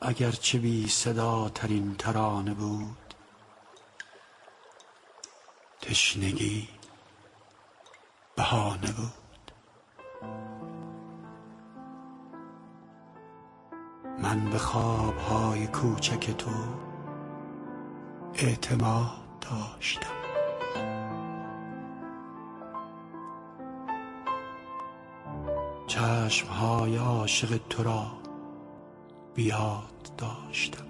اگرچه بی صدا ترین ترانه بود. تشنگی بهانه بود. من به خوابهای کوچک تو اعتماد داشتم. چشمهای عاشق تو را بیاد داشتم.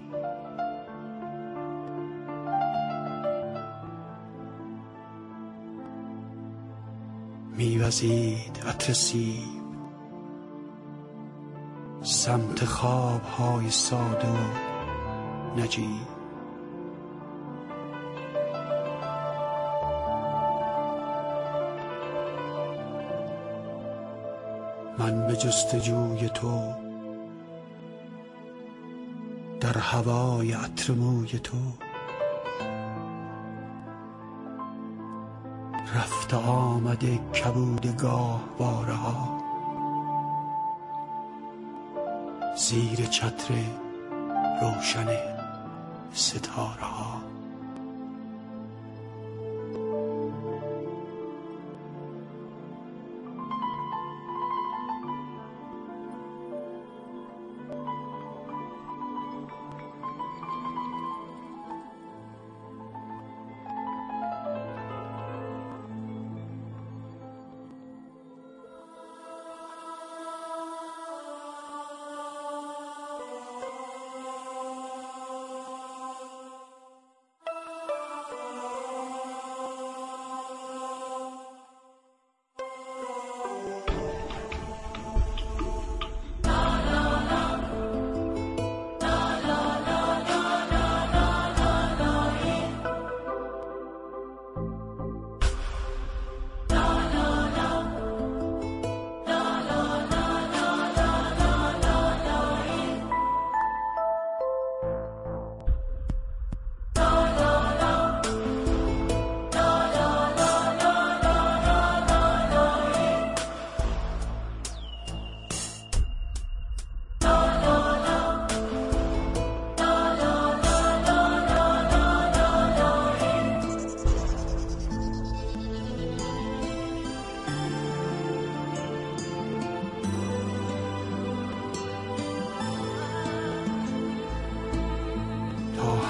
میوزید عطر سمت خوابهای ساده و نجیب. من به جستجوی تو در هوای عطر موی تو. رفت آمده کبود گاه ها. زیر چتر روشن ستاره ها.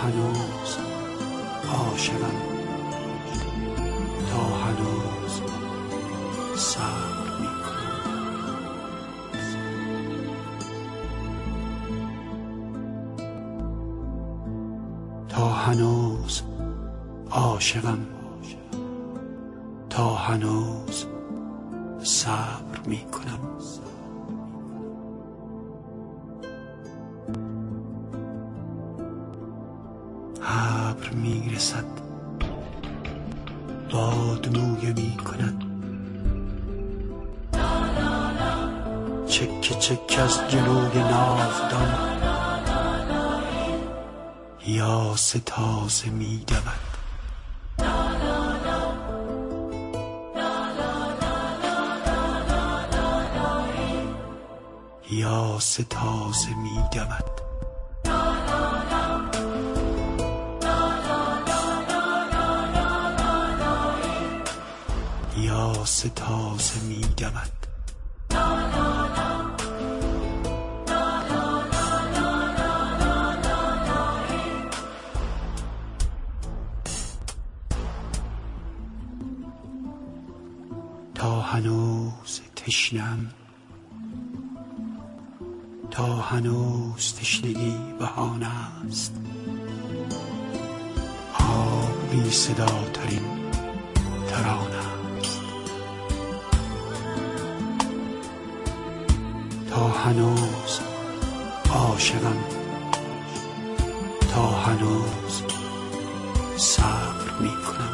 هنوز عاشقم. تا هنوز صبر می‌کنم. تا هنوز عاشقم. تا هنوز صبر می‌کنم. ابر می‌رسد. باد مویه می کند چکه چک از جلوی ناودان. یا تازه می دود یا تازه می دود یاس تازه می دمد تا هنوز تشنم تا هنوز تشنگی بهانه است. آب بی صدا ترین ترانه. هنوز عاشقم. تا هنوز صبر می کنم